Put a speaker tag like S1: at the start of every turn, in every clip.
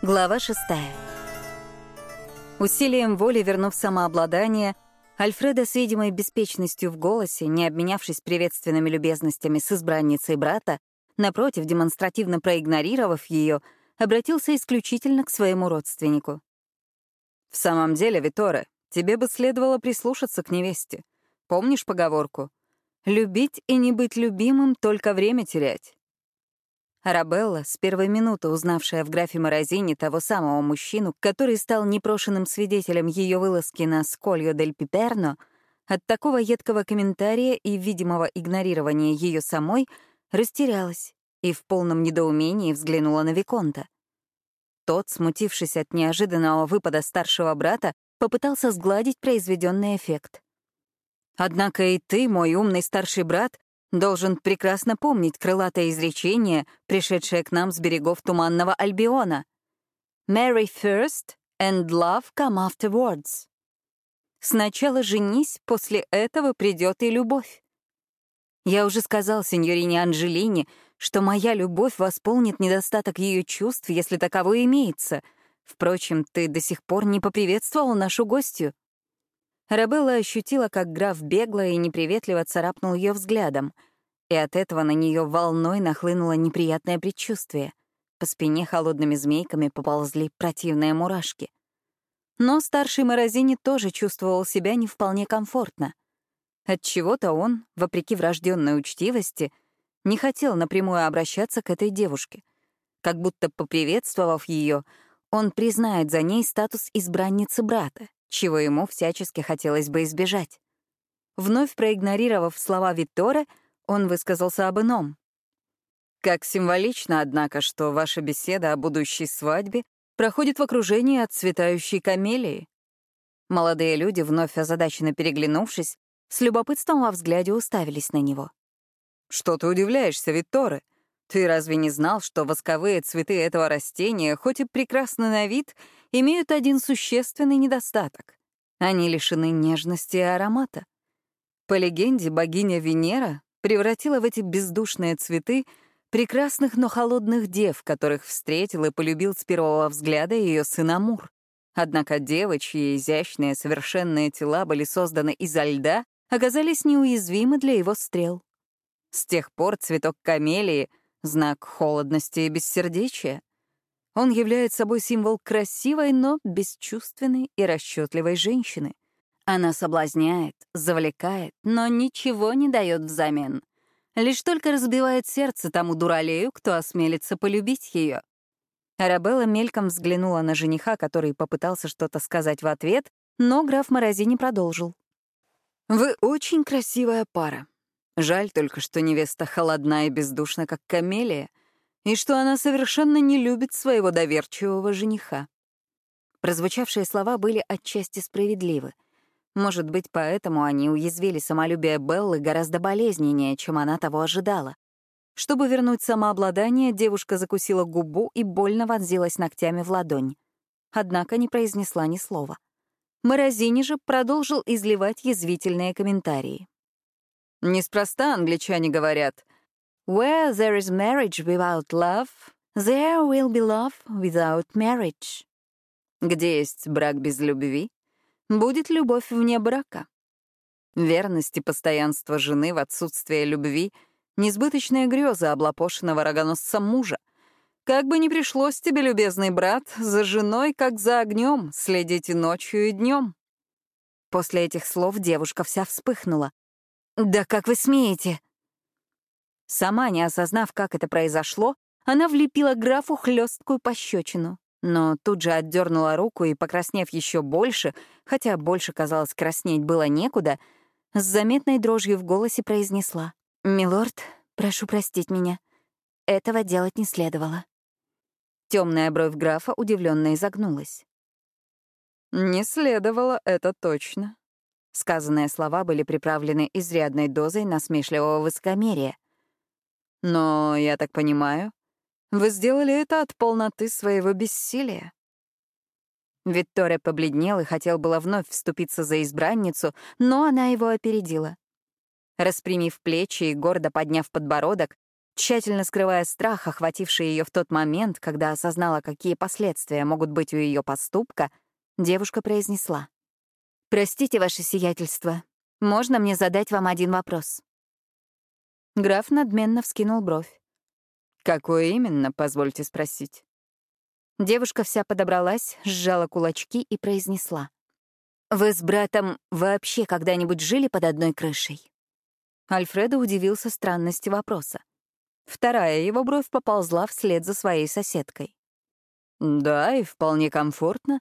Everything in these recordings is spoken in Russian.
S1: Глава шестая. Усилием воли вернув самообладание, Альфреда с видимой беспечностью в голосе, не обменявшись приветственными любезностями с избранницей брата, напротив, демонстративно проигнорировав ее, обратился исключительно к своему родственнику. «В самом деле, Виторе, тебе бы следовало прислушаться к невесте. Помнишь поговорку? Любить и не быть любимым — только время терять. Арабелла, с первой минуты узнавшая в графе Морозине того самого мужчину, который стал непрошенным свидетелем ее вылазки на Скольо дель Пиперно, от такого едкого комментария и видимого игнорирования ее самой растерялась и в полном недоумении взглянула на Виконта. Тот, смутившись от неожиданного выпада старшего брата, попытался сгладить произведенный эффект. «Однако и ты, мой умный старший брат, должен прекрасно помнить крылатое изречение, пришедшее к нам с берегов туманного Альбиона. «Marry first and love come afterwards». Сначала женись, после этого придет и любовь. Я уже сказал сеньорине Анжелине, что моя любовь восполнит недостаток ее чувств, если таково имеется. Впрочем, ты до сих пор не поприветствовал нашу гостью. Рабелла ощутила, как граф бегло и неприветливо царапнул ее взглядом, и от этого на нее волной нахлынуло неприятное предчувствие. По спине холодными змейками поползли противные мурашки. Но старший Морозини тоже чувствовал себя не вполне комфортно. Отчего-то он, вопреки врожденной учтивости, не хотел напрямую обращаться к этой девушке. Как будто поприветствовав ее, он признает за ней статус избранницы брата, чего ему всячески хотелось бы избежать. Вновь проигнорировав слова Виттора, он высказался об ином. «Как символично, однако, что ваша беседа о будущей свадьбе проходит в окружении отцветающей камелии». Молодые люди, вновь озадаченно переглянувшись, с любопытством во взгляде уставились на него. «Что ты удивляешься, Витторе? Ты разве не знал, что восковые цветы этого растения, хоть и прекрасны на вид, имеют один существенный недостаток? Они лишены нежности и аромата. По легенде, богиня Венера превратила в эти бездушные цветы прекрасных, но холодных дев, которых встретил и полюбил с первого взгляда ее сын Амур. Однако девы, чьи изящные, совершенные тела были созданы изо льда, оказались неуязвимы для его стрел. С тех пор цветок камелии — знак холодности и бессердечия. Он является собой символ красивой, но бесчувственной и расчетливой женщины — она соблазняет, завлекает, но ничего не дает взамен. Лишь только разбивает сердце тому дуралею, кто осмелится полюбить ее. Арабелла мельком взглянула на жениха, который попытался что-то сказать в ответ, но граф Морозини продолжил. «Вы очень красивая пара. Жаль только, что невеста холодна и бездушна, как камелия, и что она совершенно не любит своего доверчивого жениха». Прозвучавшие слова были отчасти справедливы — может быть, поэтому они уязвили самолюбие Беллы гораздо болезненнее, чем она того ожидала. Чтобы вернуть самообладание, девушка закусила губу и больно вонзилась ногтями в ладонь. Однако не произнесла ни слова. Морозини же продолжил изливать язвительные комментарии. Неспроста англичане говорят «Where there is marriage without love, there will be love without marriage». Где есть брак без любви, будет любовь вне брака. Верность и постоянство жены в отсутствие любви — несбыточная греза облапошенного рогоносца мужа. Как бы ни пришлось тебе, любезный брат, за женой, как за огнем, следить и ночью, и днем. После этих слов девушка вся вспыхнула. «Да как вы смеете?» Сама, не осознав, как это произошло, она влепила графу хлесткую пощечину но тут же отдернула руку и, покраснев еще больше, хотя больше, казалось, краснеть было некуда, с заметной дрожью в голосе произнесла. «Милорд, прошу простить меня. Этого делать не следовало». Темная бровь графа удивленно изогнулась. «Не следовало, это точно». Сказанные слова были приправлены изрядной дозой насмешливого высокомерия. «Но, я так понимаю, вы сделали это от полноты своего бессилия. Виктория побледнел и хотел было вновь вступиться за избранницу, но она его опередила. Распрямив плечи и гордо подняв подбородок, Тщательно скрывая страх, охвативший ее в тот момент, когда осознала, какие последствия могут быть у ее поступка, девушка произнесла. «Простите, ваше сиятельство, можно мне задать вам один вопрос?» Граф надменно вскинул бровь.
S2: «Какой именно, позвольте спросить?»
S1: Девушка вся подобралась, сжала кулачки и произнесла. «Вы с братом вообще когда-нибудь жили под одной крышей?» Альфредо удивился странности вопроса. Вторая его бровь поползла вслед за своей соседкой.
S2: «Да, и вполне комфортно.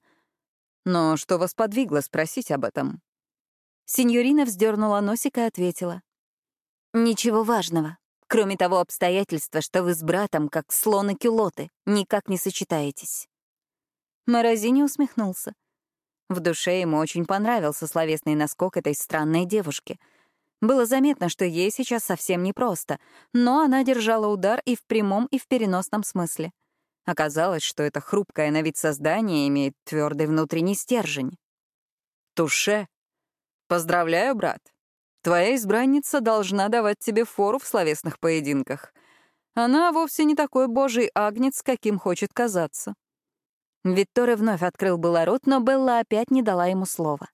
S2: Но что вас подвигло спросить об этом?»
S1: Синьорина вздернула носик и ответила. «Ничего важного, кроме того обстоятельства, что вы с братом, как слон и кюлоты, никак не сочетаетесь». Морозини усмехнулся. В душе ему очень понравился словесный наскок этой странной девушки — было заметно, что ей сейчас совсем непросто, но она держала удар и в прямом, и в переносном смысле. Оказалось, что это хрупкое на вид создание имеет твердый внутренний стержень.
S2: «Туше! Поздравляю, брат! Твоя избранница должна давать тебе фору в словесных поединках. Она вовсе не такой божий агнец, каким хочет казаться».
S1: Викторе вновь открыл было рот, но Белла опять не дала ему слова.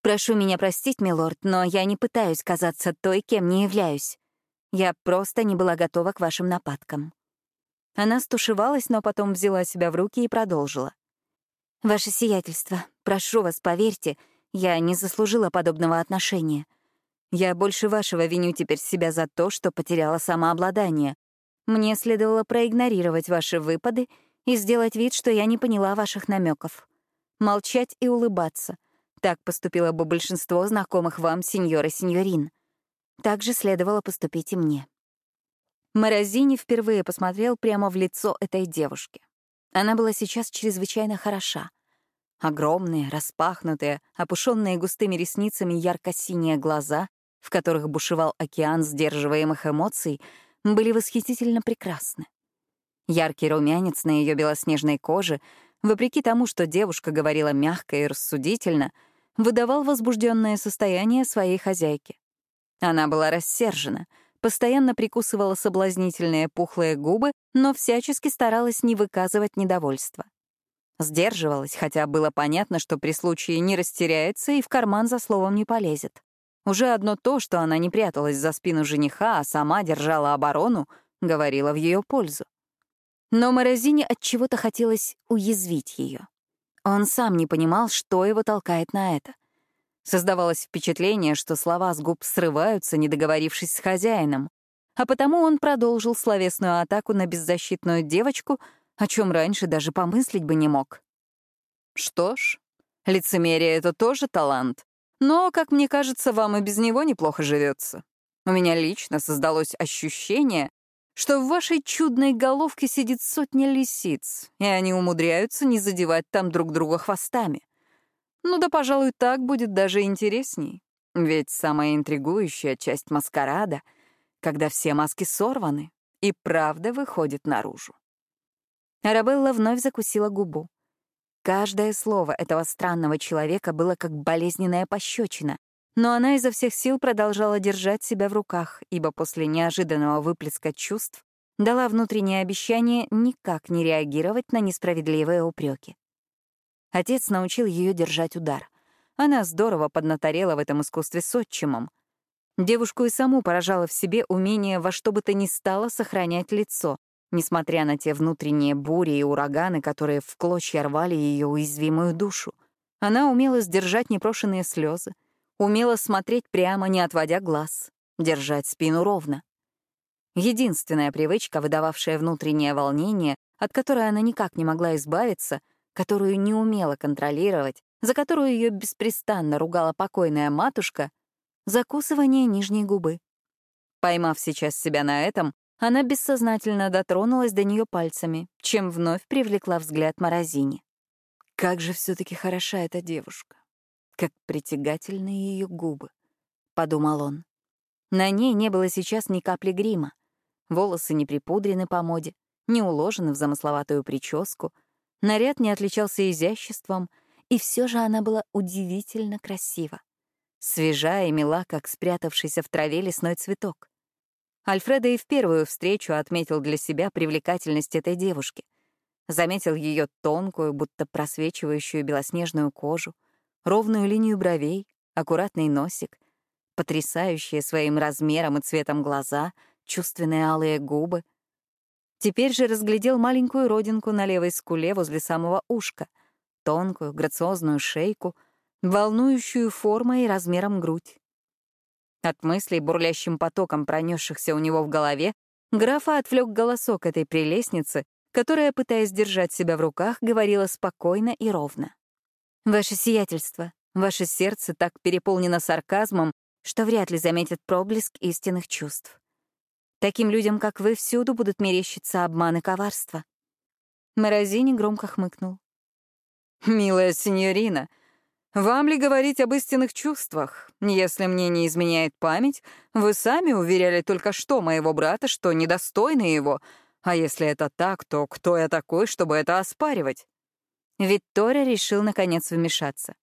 S1: Прошу меня простить, милорд, но я не пытаюсь казаться той, кем не являюсь. Я просто не была готова к вашим нападкам. Она стушевалась, но потом взяла себя в руки и продолжила. «Ваше сиятельство, прошу вас, поверьте, я не заслужила подобного отношения. Я больше вашего виню теперь себя за то, что потеряла самообладание. Мне следовало проигнорировать ваши выпады и сделать вид, что я не поняла ваших намеков. Молчать и улыбаться, так поступило бы большинство знакомых вам сеньор и сеньорин. Так же следовало поступить и мне. Морозини впервые посмотрел прямо в лицо этой девушки. Она была сейчас чрезвычайно хороша. Огромные, распахнутые, опушенные густыми ресницами ярко-синие глаза, в которых бушевал океан сдерживаемых эмоций, были восхитительно прекрасны. Яркий румянец на ее белоснежной коже, вопреки тому, что девушка говорила мягко и рассудительно — выдавал возбужденное состояние своей хозяйки. Она была рассержена, постоянно прикусывала соблазнительные пухлые губы, но всячески старалась не выказывать недовольства. Сдерживалась, хотя было понятно, что при случае не растеряется и в карман за словом не полезет. Уже одно то, что она не пряталась за спину жениха, а сама держала оборону, говорило в ее пользу. Но Морозине от чего-то хотелось уязвить ее. Он сам не понимал, что его толкает на это. Создавалось впечатление, что слова с губ срываются, не договорившись с хозяином, а потому он продолжил словесную атаку на беззащитную девочку, о чем раньше даже помыслить бы не мог.
S2: Что ж, лицемерие — это тоже талант, но, как мне кажется, вам и без него неплохо живется. У меня лично создалось ощущение, что в вашей чудной головке сидит сотня лисиц, и они умудряются не задевать там друг друга хвостами. Ну да, пожалуй, так будет даже интересней. Ведь самая интригующая часть маскарада — когда все маски сорваны, и правда выходит наружу.
S1: Арабелла вновь закусила губу. Каждое слово этого странного человека было как болезненная пощечина, но она изо всех сил продолжала держать себя в руках, ибо после неожиданного выплеска чувств дала внутреннее обещание никак не реагировать на несправедливые упреки. Отец научил ее держать удар. Она здорово поднаторела в этом искусстве с отчимом. Девушку и саму поражало в себе умение во что бы то ни стало сохранять лицо, несмотря на те внутренние бури и ураганы, которые в клочья рвали ее уязвимую душу. Она умела сдержать непрошенные слезы, Умела смотреть прямо, не отводя глаз, держать спину ровно. Единственная привычка, выдававшая внутреннее волнение, от которой она никак не могла избавиться, которую не умела контролировать, за которую ее беспрестанно ругала покойная матушка — закусывание нижней губы. Поймав сейчас себя на этом, она бессознательно дотронулась до нее пальцами, чем вновь привлекла взгляд Морозини. Как же все таки хороша эта девушка. Как притягательны ее губы, — подумал он. На ней не было сейчас ни капли грима. Волосы не припудрены по моде, не уложены в замысловатую прическу. Наряд не отличался изяществом, и все же она была удивительно красива. Свежая и мила, как спрятавшийся в траве лесной цветок. Альфредо и в первую встречу отметил для себя привлекательность этой девушки. Заметил ее тонкую, будто просвечивающую белоснежную кожу, ровную линию бровей, аккуратный носик, потрясающие своим размером и цветом глаза, чувственные алые губы. Теперь же разглядел маленькую родинку на левой скуле возле самого ушка, тонкую, грациозную шейку, волнующую формой и размером грудь. От мыслей, бурлящим потоком пронесшихся у него в голове, графа отвлек голосок этой прелестницы, которая, пытаясь держать себя в руках, говорила спокойно и ровно. «Ваше сиятельство, ваше сердце так переполнено сарказмом, что вряд ли заметит проблеск истинных чувств. Таким людям, как вы, всюду будут мерещиться обман и коварство». Морозини громко хмыкнул.
S2: «Милая сеньорина, вам ли говорить об истинных чувствах? Если мне не изменяет память, вы сами уверяли только что моего брата, что недостойны его. А если это так, то кто я такой, чтобы это оспаривать?
S1: Виктория решил, наконец, вмешаться.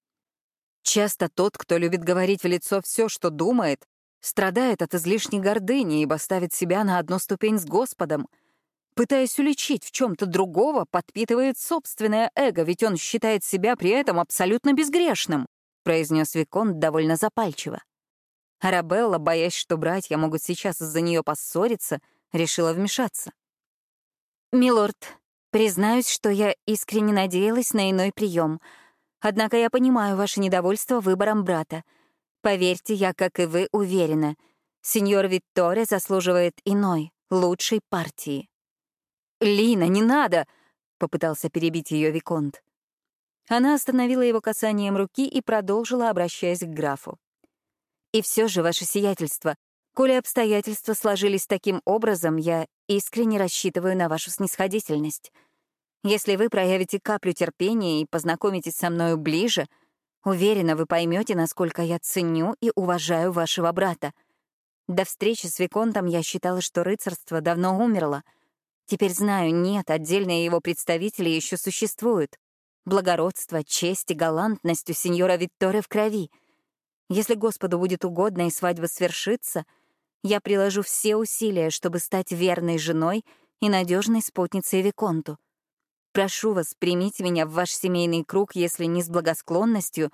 S1: Часто тот, кто любит говорить в лицо все, что думает, страдает от излишней гордыни, ибо ставит себя на одну ступень с Господом — пытаясь уличить в чем-то другого, подпитывает собственное эго, ведь он считает себя при этом абсолютно безгрешным, произнес Виконт довольно запальчиво. Арабелла, боясь, что братья могут сейчас из-за нее поссориться, решила вмешаться. «Милорд, признаюсь, что я искренне надеялась на иной прием. Однако я понимаю ваше недовольство выбором брата. Поверьте, я, как и вы, уверена, сеньор Витторе заслуживает иной, лучшей партии».
S2: «Лина, не надо!» — попытался перебить ее Виконт.
S1: Она остановила его касанием руки и продолжила, обращаясь к графу. «И все же, ваше сиятельство, коли обстоятельства сложились таким образом, я искренне рассчитываю на вашу снисходительность. Если вы проявите каплю терпения и познакомитесь со мною ближе, уверена, вы поймете, насколько я ценю и уважаю вашего брата. До встречи с Виконтом я считала, что рыцарство давно умерло — Теперь знаю, нет, отдельные его представители еще существуют. Благородство, честь и галантность у сеньора Викторе в крови. Если Господу будет угодно и свадьба свершится, я приложу все усилия, чтобы стать верной женой и надежной спутницей Виконту. Прошу вас, примите меня в ваш семейный круг, если не с благосклонностью,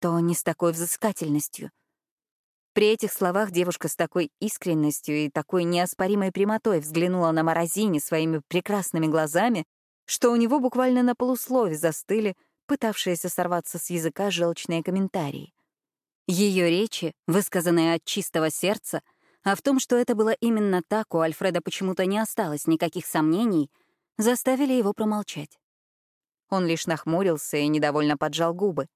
S1: то не с такой взыскательностью. При этих словах девушка с такой искренностью и такой неоспоримой прямотой взглянула на Морозини своими прекрасными глазами, что у него буквально на полуслове застыли пытавшиеся сорваться с языка желчные комментарии. Ее речи, высказанные от чистого сердца, а в том, что это было именно так, у Альфреда почему-то не осталось никаких сомнений, заставили его промолчать. Он лишь нахмурился и недовольно поджал губы.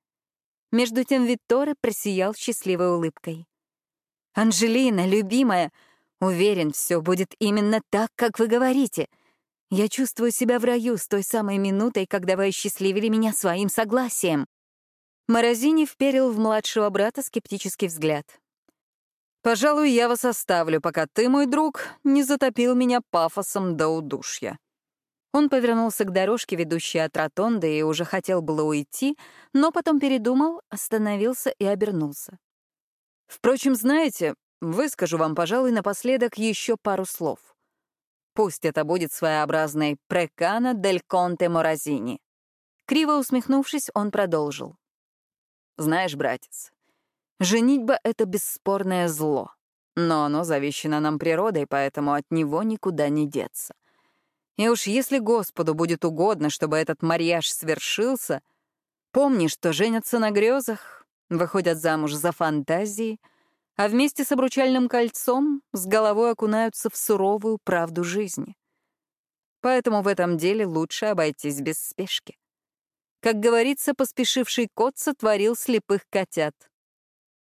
S1: Между тем Витторе просиял счастливой улыбкой. «Анжелина, любимая, уверен, все будет именно так, как вы говорите. Я чувствую себя в раю с той самой минутой, когда вы осчастливили меня своим согласием». Морозини вперил в младшего брата скептический взгляд.
S2: «Пожалуй, я вас оставлю, пока ты, мой друг, не затопил меня пафосом до удушья».
S1: Он повернулся к дорожке, ведущей от ротонды, и уже хотел было уйти, но потом передумал, остановился и обернулся.
S2: Впрочем, знаете, выскажу вам, пожалуй, напоследок еще пару слов. Пусть это будет своеобразной «прекана дель конте Моразини».
S1: Криво усмехнувшись, он продолжил.
S2: «Знаешь, братец, женитьба — это бесспорное зло, но оно завещено нам природой, поэтому от него никуда не деться. И уж если Господу будет угодно, чтобы этот марьяж свершился, помни, что женятся на грезах, выходят замуж за фантазии, а вместе с обручальным кольцом с головой окунаются в суровую правду жизни. Поэтому в этом деле лучше обойтись без спешки. Как говорится, поспешивший кот сотворил слепых котят.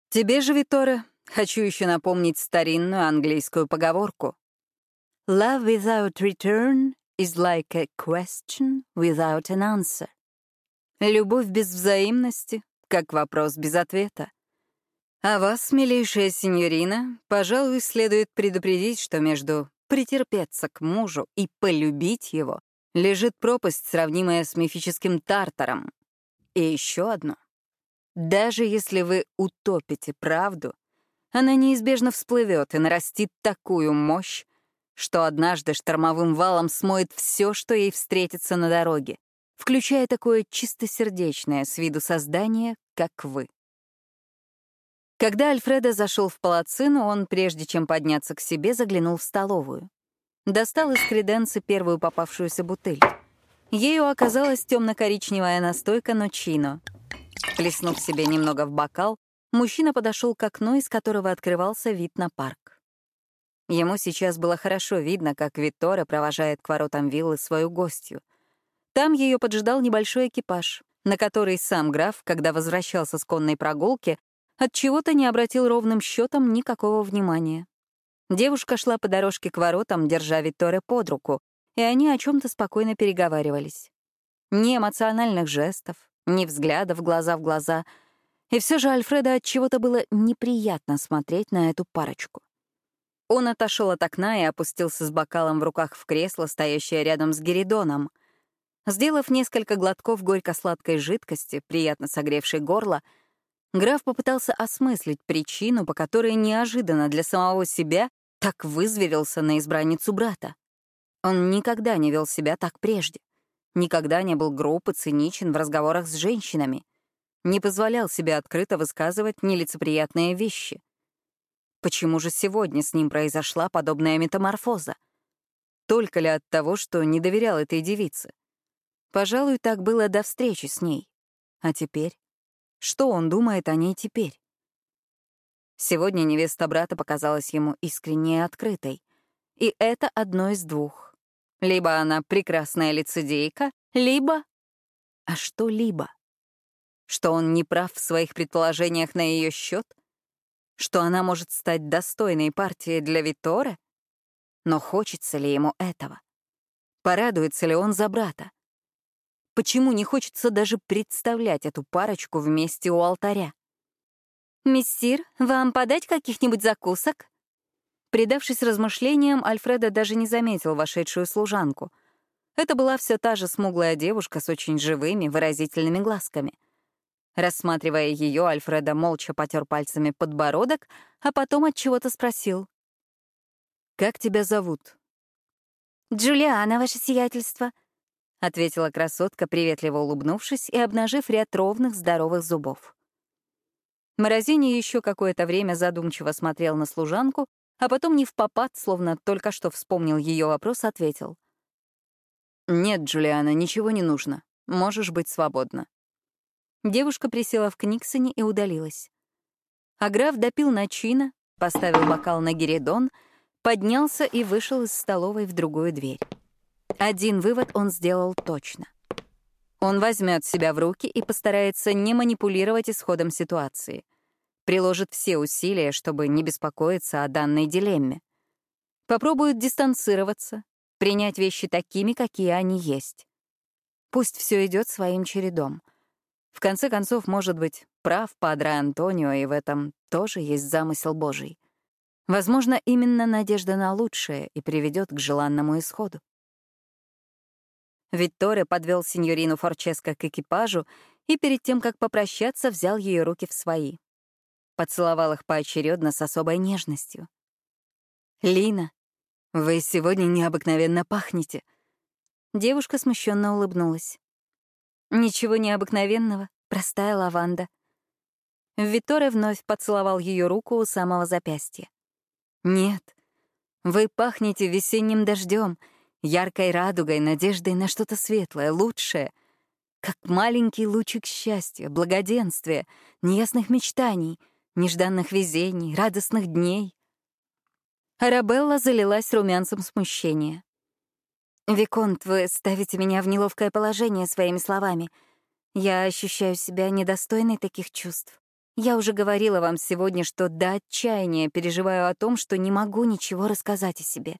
S2: Тебе же, Виторе, хочу еще напомнить старинную английскую поговорку.
S1: Love without return is like a question without an answer.
S2: Любовь без взаимности как вопрос без ответа. А вас, милейшая сеньорина, пожалуй, следует предупредить, что между претерпеться к мужу и полюбить его лежит пропасть, сравнимая с мифическим Тартаром. И еще одно. Даже если вы утопите правду, она неизбежно всплывет и нарастит такую мощь, что однажды штормовым валом смоет все, что ей встретится на дороге, включая такое чистосердечное с виду создание, как вы. Когда Альфредо зашел в палацину, он, прежде чем подняться к себе, заглянул в столовую. Достал из креденции первую попавшуюся бутыль. Ею оказалась темно-коричневая настойка ночино. Плеснув себе немного в бокал, мужчина подошел к окну, из которого открывался вид на парк. Ему сейчас было хорошо видно, как Виттора провожает к воротам виллы свою гостью. Там ее поджидал небольшой экипаж, на который сам граф, когда возвращался с конной прогулки, от чего то не обратил ровным счетом никакого внимания. Девушка шла по дорожке к воротам, держа Витторе под руку, и они о чем то спокойно переговаривались. Ни эмоциональных жестов, ни взглядов глаза в глаза. И все же Альфреда от чего-то было неприятно смотреть на эту парочку. Он отошел от окна и опустился с бокалом в руках в кресло, стоящее рядом с Геридоном. Сделав несколько глотков горько-сладкой жидкости, приятно согревшей горло, граф попытался осмыслить причину, по которой неожиданно для самого себя так вызверился на избранницу брата. Он никогда не вел себя так прежде. Никогда не был груб и циничен в разговорах с женщинами. Не позволял себе открыто высказывать нелицеприятные вещи. Почему же сегодня с ним произошла подобная метаморфоза? Только ли от того, что не доверял этой девице? Пожалуй, так было до встречи с ней. А теперь? Что он думает о ней теперь? Сегодня невеста брата показалась ему искренне открытой. И это одно из двух. Либо она прекрасная лицедейка, либо... А что либо? Что он не прав в своих предположениях на ее счет? Что она может стать достойной партией для Виторе? Но хочется ли ему этого? Порадуется ли он за брата? Почему не хочется даже представлять эту парочку вместе у алтаря?
S1: «Мессир, вам подать каких-нибудь закусок?»
S2: Предавшись размышлениям, Альфреда даже не заметил вошедшую служанку. Это была все та же смуглая девушка с очень живыми, выразительными глазками. Рассматривая ее, Альфреда молча потер пальцами подбородок, а потом от чего-то спросил. «Как тебя зовут?»
S1: «Джулиана, ваше сиятельство», — ответила красотка, приветливо улыбнувшись и обнажив ряд ровных здоровых зубов.
S2: Морозини еще какое-то время задумчиво смотрел на служанку, а потом не в попад, словно только что вспомнил ее вопрос, ответил. «Нет, Джулиана, ничего не нужно. Можешь быть свободна». Девушка присела в Книксоне и удалилась. А граф допил начина, поставил бокал на геридон, поднялся и вышел из столовой в другую дверь. Один вывод он сделал точно. Он возьмет себя в руки и постарается не манипулировать исходом ситуации. Приложит все усилия, чтобы не беспокоиться о данной дилемме. Попробует дистанцироваться, принять вещи такими, какие они есть. Пусть все идет своим чередом. В конце концов, может быть, прав Падре Антонио, и в этом тоже есть замысел Божий. Возможно, именно надежда на лучшее и приведет к желанному исходу. Витторе подвел сеньорину Форческо к экипажу и перед тем, как попрощаться, взял ее руки в свои. Поцеловал их поочередно с особой нежностью. «Лина, вы сегодня необыкновенно пахнете». Девушка смущенно улыбнулась. «Ничего необыкновенного, простая лаванда». Витторе вновь поцеловал ее руку у самого запястья. «Нет, вы пахнете весенним дождем, яркой радугой, надеждой на что-то светлое, лучшее, как маленький лучик счастья, благоденствия, неясных мечтаний, нежданных везений, радостных дней. Арабелла залилась румянцем смущения. «Виконт, вы ставите меня в неловкое положение своими словами. Я ощущаю себя недостойной таких чувств. Я уже говорила вам сегодня, что до отчаяния переживаю о том, что не могу ничего рассказать о себе.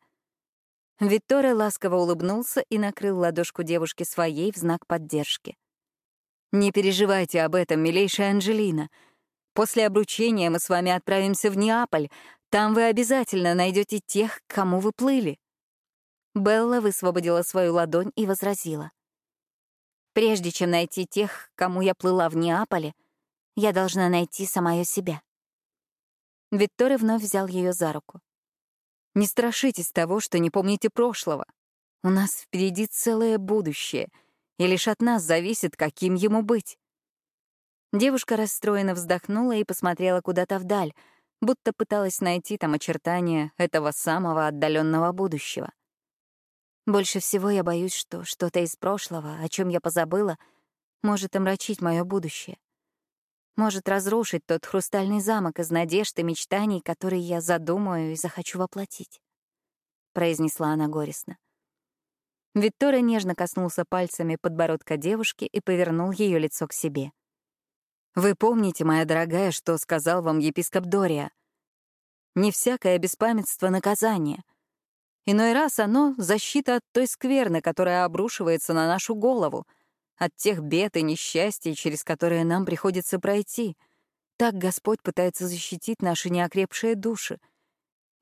S2: Виктория ласково улыбнулся и накрыл ладошку девушки своей в знак поддержки. «Не переживайте об этом, милейшая Анжелина. После обручения мы с вами отправимся в Неаполь. Там вы обязательно найдете тех, к кому вы плыли». Белла высвободила свою ладонь и возразила. «Прежде чем найти тех, кому я плыла в Неаполе, я должна найти самое себя».
S1: Викторе вновь взял ее за руку.
S2: «Не страшитесь того, что не помните прошлого. У нас впереди целое будущее, и лишь от нас зависит, каким ему быть».
S1: Девушка расстроенно вздохнула и посмотрела куда-то вдаль, будто пыталась найти там очертания этого самого отдаленного будущего. Больше всего я боюсь, что что-то из прошлого, о чем я позабыла, может омрачить мое будущее. Может разрушить тот хрустальный замок из надежд и мечтаний, которые я задумаю и захочу воплотить. Произнесла она горестно. Виктория нежно коснулся пальцами подбородка девушки и повернул ее лицо к себе.
S2: «Вы помните, моя дорогая, что сказал вам епископ Дория? Не всякое беспамятство — наказание — Иной раз оно — защита от той скверны, которая обрушивается на нашу голову, от тех бед и несчастий, через которые нам приходится пройти. Так Господь пытается защитить наши неокрепшие души.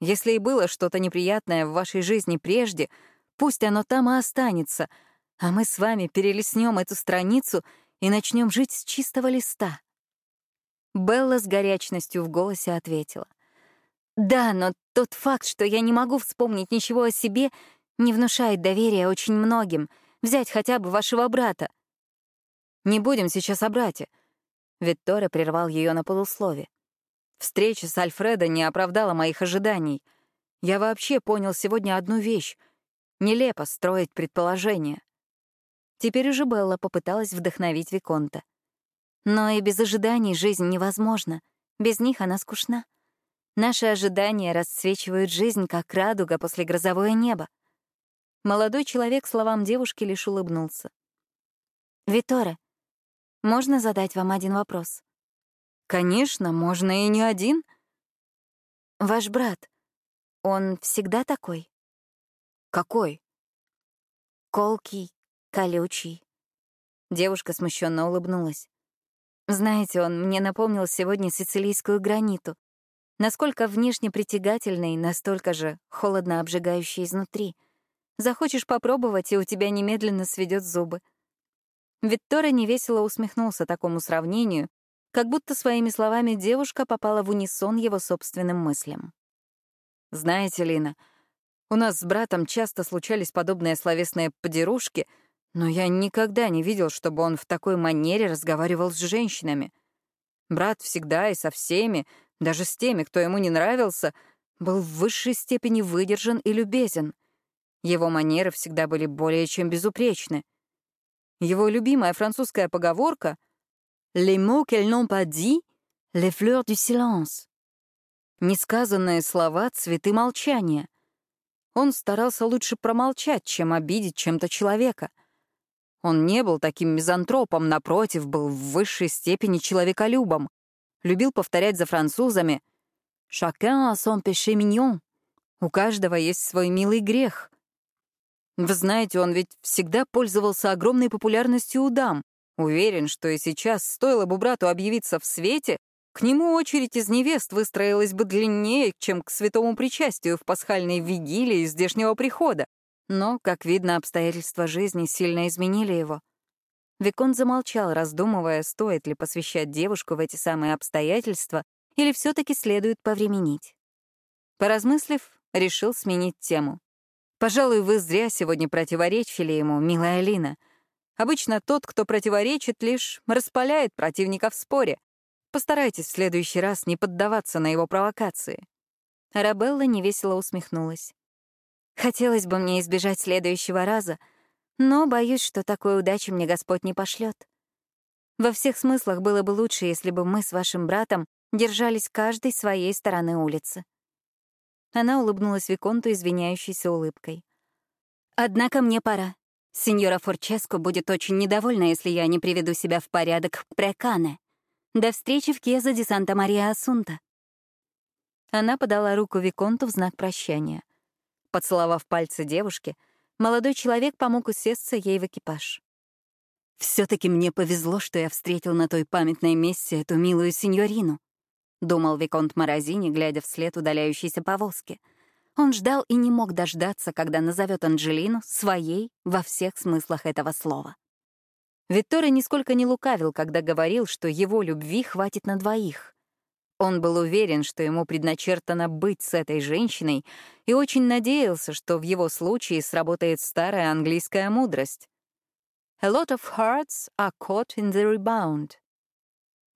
S2: Если и было что-то неприятное в вашей жизни прежде, пусть оно там и останется, а мы с вами перелистнем эту страницу и начнем жить с чистого листа.
S1: Белла с горячностью в голосе ответила. Да, но тот факт, что я не могу вспомнить ничего о себе, не внушает доверия очень многим. Взять хотя бы вашего брата.
S2: Не будем сейчас о брате. Виктория прервал ее на полуслове. Встреча с Альфредо не оправдала моих ожиданий. Я вообще понял сегодня одну вещь. Нелепо строить предположения.
S1: Теперь уже Белла попыталась вдохновить Виконта. Но и без ожиданий жизнь невозможна. Без них она скучна. Наши ожидания расцвечивают жизнь, как радуга после грозовое небо. Молодой человек словам девушки лишь улыбнулся. «Виторе, можно задать вам один вопрос?»
S2: «Конечно, можно и не один».
S1: «Ваш брат, он всегда такой?»
S2: «Какой?»
S1: «Колкий, колючий». Девушка смущенно улыбнулась. «Знаете, он мне напомнил сегодня сицилийскую граниту. Насколько внешне притягательный, настолько же холодно обжигающий изнутри. Захочешь попробовать, и у тебя немедленно сведет зубы. Виктора невесело усмехнулся такому сравнению, как будто своими словами девушка попала в унисон его собственным мыслям.
S2: «Знаете, Лина, у нас с братом часто случались подобные словесные подерушки, но я никогда не видел, чтобы он в такой манере разговаривал с женщинами. Брат всегда и со всеми — даже с теми, кто ему не нравился, был в высшей степени выдержан и любезен. Его манеры всегда были более чем безупречны. Его любимая французская поговорка «Les mots qu'elles n'ont pas dit, les fleurs du silence» Несказанные слова — цветы молчания. Он старался лучше промолчать, чем обидеть чем-то человека. Он не был таким мизантропом, напротив, был в высшей степени человеколюбом любил повторять за французами «Chacun a son péché mignon». У каждого есть свой милый грех. Вы знаете, он ведь всегда пользовался огромной популярностью у дам. Уверен, что и сейчас, стоило бы брату объявиться в свете, к нему очередь из невест выстроилась бы длиннее, чем к святому причастию в пасхальной вигилии здешнего прихода. Но, как видно, обстоятельства жизни сильно изменили его. Викон замолчал, раздумывая, стоит ли посвящать девушку в эти самые обстоятельства или все таки следует повременить. Поразмыслив, решил сменить тему. «Пожалуй, вы зря сегодня противоречили ему, милая Лина. Обычно тот, кто противоречит, лишь распаляет противника в споре. Постарайтесь в следующий раз не поддаваться на его провокации».
S1: Арабелла невесело усмехнулась. «Хотелось бы мне избежать следующего раза — но боюсь, что такой удачи мне Господь не пошлет. Во всех смыслах было бы лучше, если бы мы с вашим братом держались каждой своей стороны улицы. Она улыбнулась Виконту извиняющейся улыбкой. «Однако мне пора. Сеньора Форческо будет очень недовольна, если я не приведу себя в порядок к Прекане. До встречи в Кеза де Санта-Мария-Асунта». Она подала руку Виконту в знак прощания. Поцеловав пальцы девушки, молодой человек помог усесться ей в экипаж. все таки мне повезло, что я встретил на той памятной мессе эту милую сеньорину», — думал Виконт Морозини, глядя вслед удаляющейся повозки. Он ждал и не мог дождаться, когда назовет Анджелину своей во всех смыслах этого слова. Витторе нисколько не лукавил, когда говорил, что его любви хватит на двоих. Он был уверен, что ему предначертано быть с этой женщиной, и очень надеялся, что в его случае сработает старая английская мудрость. «A lot of hearts are caught in the rebound».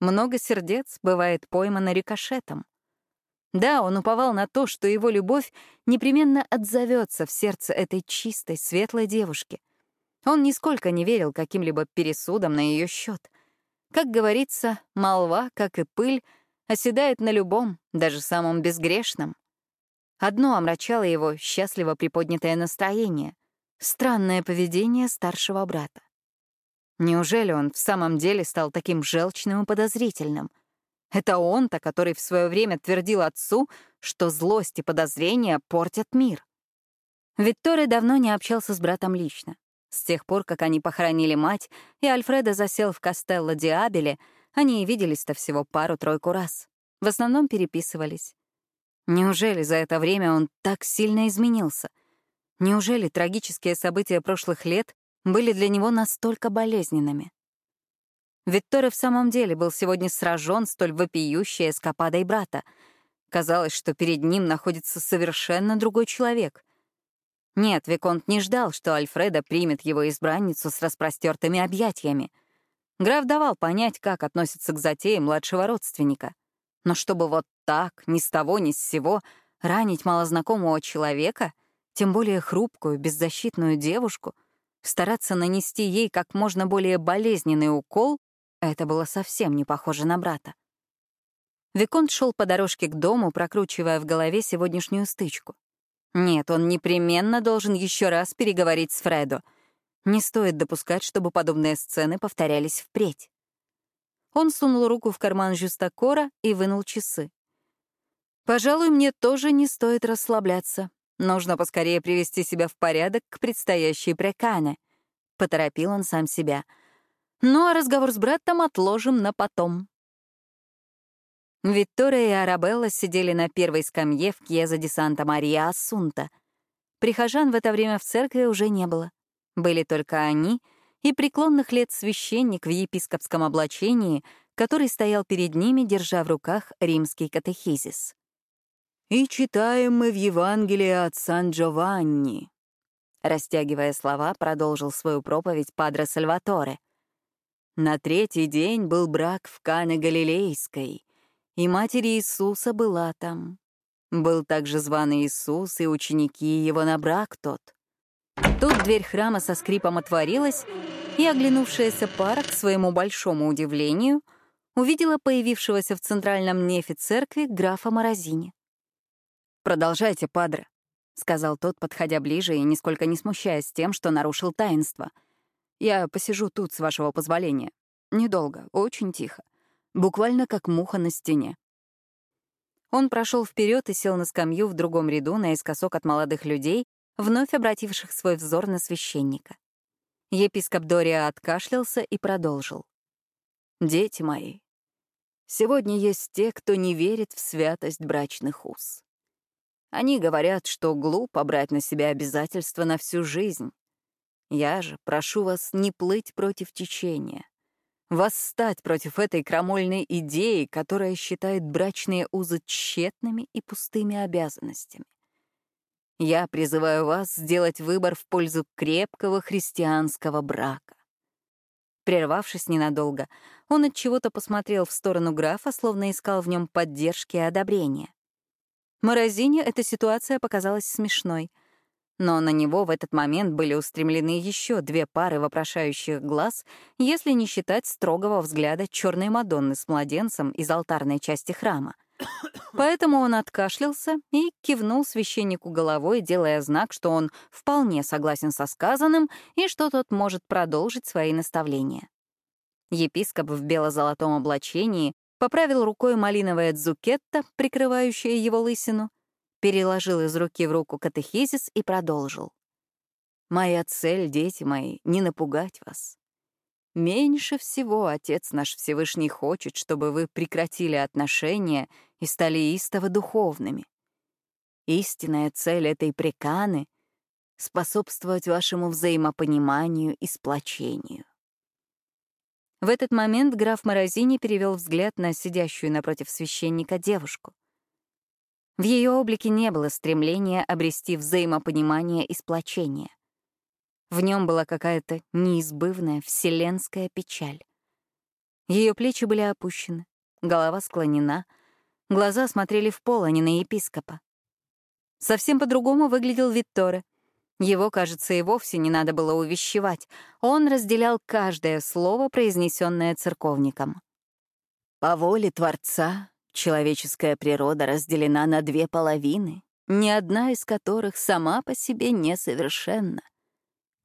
S1: Много сердец бывает поймано рикошетом. Да, он уповал на то, что его любовь непременно отзовется в сердце этой чистой, светлой девушки. Он нисколько не верил каким-либо пересудам на ее счет. Как говорится, молва, как и пыль, оседает на любом, даже самом безгрешном. Одно омрачало его счастливо приподнятое настроение — странное поведение старшего брата. Неужели он в самом деле стал таким желчным и подозрительным? Это он-то, который в свое время твердил отцу, что злость и подозрения портят мир. Виктория давно не общался с братом лично. С тех пор, как они похоронили мать, и Альфредо засел в Кастелло Диабеле, они и виделись-то всего пару-тройку раз. В основном переписывались. Неужели за это время он так сильно изменился? Неужели трагические события прошлых лет были для него настолько болезненными? Виктор в самом деле был сегодня сражен столь вопиющей эскападой брата. Казалось, что перед ним находится совершенно другой человек. Нет, Виконт не ждал, что Альфреда примет его избранницу с распростертыми объятиями. Граф давал понять, как относится к затее младшего родственника. Но чтобы вот так, ни с того, ни с сего, ранить малознакомого человека, тем более хрупкую, беззащитную девушку, стараться нанести ей как можно более болезненный укол, это было совсем не похоже на брата. Виконт шел по дорожке к дому, прокручивая в голове сегодняшнюю стычку. Нет, он непременно должен еще раз переговорить с Фредо — не стоит допускать, чтобы подобные сцены повторялись впредь. Он сунул руку в карман Жюстакора и вынул часы. «Пожалуй, мне тоже не стоит расслабляться. Нужно поскорее привести себя в порядок к предстоящей прекане», — поторопил он сам себя. «Ну а разговор с братом отложим на потом». Виктория и Арабелла сидели на первой скамье в Кьеза де Санта-Мария Ассунта. Прихожан в это время в церкви уже не было. Были только они и преклонных лет священник в епископском облачении, который стоял перед ними, держа в руках римский катехизис. «И читаем мы в Евангелии от Сан-Джованни», растягивая слова, продолжил свою проповедь Падре Сальваторе. «На третий день был брак в Кане Галилейской, и Матерь Иисуса была там. Был также зван Иисус и ученики его на брак тот. Тут дверь храма со скрипом отворилась, и оглянувшаяся пара, к своему большому удивлению, увидела появившегося в центральном нефе церкви графа Морозини. «Продолжайте, падре», — сказал тот, подходя ближе и нисколько не смущаясь тем, что нарушил таинство. «Я посижу тут, с вашего позволения. Недолго, очень тихо. Буквально как муха на стене». Он прошел вперед и сел на скамью в другом ряду наискосок от молодых людей, вновь обративших свой взор на священника. Епископ Дория откашлялся и продолжил. «Дети мои, сегодня есть те, кто не верит в святость брачных уз. Они говорят, что глупо брать на себя обязательства на всю жизнь. Я же прошу вас не плыть против течения, восстать против этой крамольной идеи, которая считает брачные узы тщетными и пустыми обязанностями. Я призываю вас сделать выбор в пользу крепкого христианского брака. Прервавшись ненадолго, он от чего-то посмотрел в сторону графа, словно искал в нем поддержки и одобрения. Морозине эта ситуация показалась смешной, но на него в этот момент были устремлены еще две пары вопрошающих глаз, если не считать строгого взгляда черной Мадонны с младенцем из алтарной части храма — Поэтому он откашлялся и кивнул священнику головой, делая знак, что он вполне согласен со сказанным и что тот может продолжить свои наставления. Епископ в бело-золотом облачении поправил рукой малиновое дзукетто, прикрывающее его лысину, переложил из руки в руку катехизис и продолжил. «Моя цель, дети мои, не напугать вас. Меньше всего Отец наш Всевышний хочет, чтобы вы прекратили отношения и стали истово духовными. Истинная цель этой приканы — способствовать вашему взаимопониманию и сплочению. В этот момент граф Морозини перевел взгляд на сидящую напротив священника девушку. В ее облике не было стремления обрести взаимопонимание и сплочение. В нем была какая-то неизбывная вселенская печаль. Ее плечи были опущены, голова склонена, глаза смотрели в пол, а не на епископа. Совсем по-другому выглядел Витторе. Его, кажется, и вовсе не надо было увещевать. Он разделял каждое слово, произнесенное церковником. «По воле Творца человеческая природа разделена на две половины, ни одна из которых сама по себе несовершенна.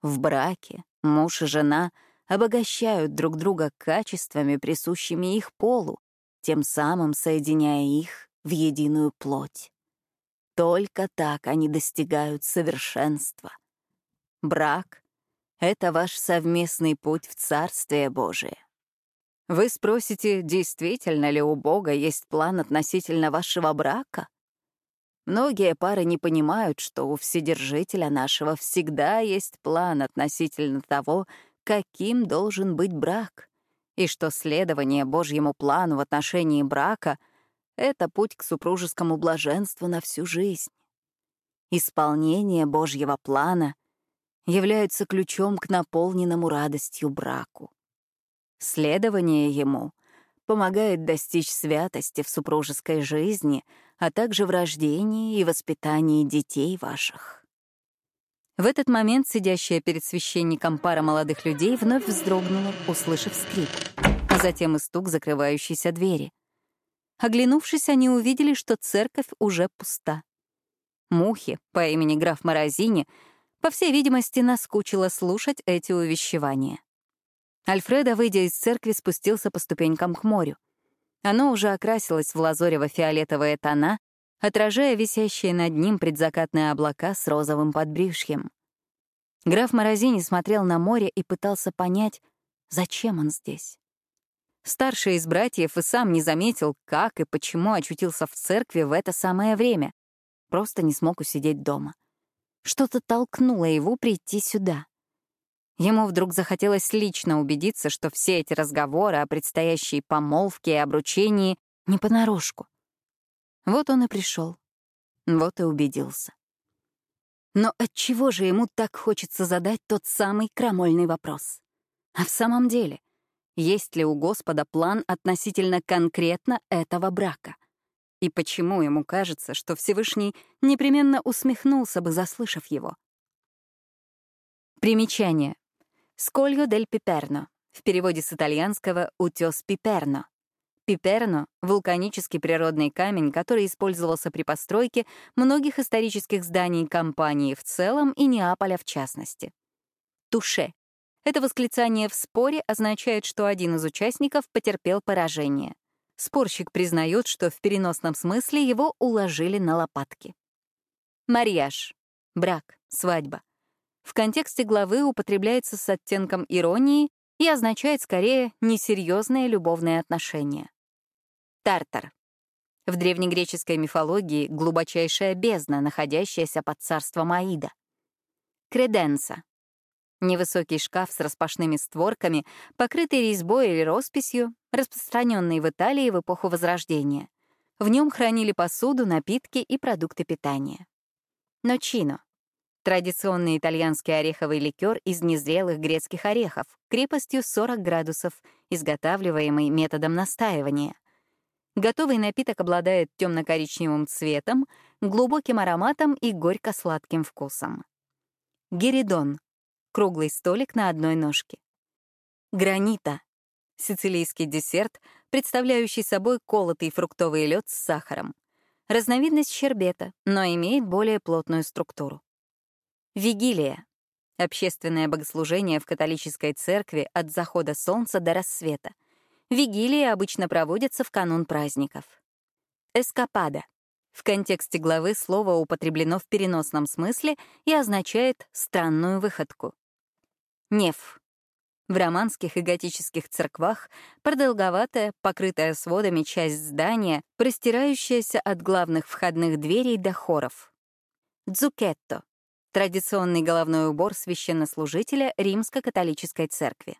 S1: В браке муж и жена обогащают друг друга качествами, присущими их полу, тем самым соединяя их в единую плоть. Только так они достигают совершенства. Брак — это ваш совместный путь в Царствие Божие. Вы спросите, действительно ли у Бога есть план относительно вашего брака? Многие пары не понимают, что у Вседержителя нашего всегда есть план относительно того, каким должен быть брак, и что следование Божьему плану в отношении брака — это путь к супружескому блаженству на всю жизнь. Исполнение Божьего плана является ключом к наполненному радостью браку. Следование ему помогает достичь святости в супружеской жизни, а также в рождении и воспитании детей ваших. В этот момент сидящая перед священником пара молодых людей вновь вздрогнула, услышав скрип, а затем и стук закрывающейся двери — Оглянувшись, они увидели, что церковь уже пуста. Мухи по имени граф Морозини, по всей видимости, наскучило слушать эти увещевания. Альфредо, выйдя из церкви, спустился по ступенькам к морю. Оно уже окрасилось в лазорево-фиолетовые тона, отражая висящие над ним предзакатные облака с розовым подбрюшьем. Граф Морозини смотрел на море и пытался понять, зачем он здесь. Старший из братьев и сам не заметил, как и почему очутился в церкви в это самое время. Просто не смог усидеть дома. Что-то толкнуло его прийти сюда. Ему вдруг захотелось лично убедиться, что все эти разговоры о предстоящей помолвке и обручении не понарошку. Вот он и пришел. Вот и убедился. Но отчего же ему так хочется задать тот самый крамольный вопрос? А в самом деле, есть ли у Господа план относительно конкретно этого брака? И почему ему кажется, что Всевышний непременно усмехнулся бы, заслышав его? Примечание. «Скольо дель Пиперно» в переводе с итальянского «утес Пиперно». Пиперно — вулканический природный камень, который использовался при постройке многих исторических зданий компании в целом и Неаполя в частности. Туше это восклицание в споре означает, что один из участников потерпел поражение. Спорщик признает, что в переносном смысле его уложили на лопатки. Марьяж — брак, свадьба. В контексте главы употребляется с оттенком иронии и означает скорее несерьезные любовные отношения. Тартар. В древнегреческой мифологии глубочайшая бездна, находящаяся под царством Аида. Креденса Невысокий шкаф с распашными створками, покрытый резьбой или росписью, распространенный в Италии в эпоху Возрождения. В нем хранили посуду, напитки и продукты питания. Ночино — традиционный итальянский ореховый ликер из незрелых грецких орехов, крепостью 40 градусов, изготавливаемый методом настаивания. Готовый напиток обладает темно-коричневым цветом, глубоким ароматом и горько-сладким вкусом. Геридон круглый столик на одной ножке. Гранита — сицилийский десерт, представляющий собой колотый фруктовый лед с сахаром. Разновидность щербета, но имеет более плотную структуру. Вигилия — общественное богослужение в католической церкви от захода солнца до рассвета. Вигилии обычно проводятся в канун праздников. Эскапада в контексте главы слово употреблено в переносном смысле и означает «странную выходку». Неф. В романских и готических церквах продолговатая, покрытая сводами часть здания, простирающаяся от главных входных дверей до хоров. Дзукетто — традиционный головной убор священнослужителя римско-католической церкви.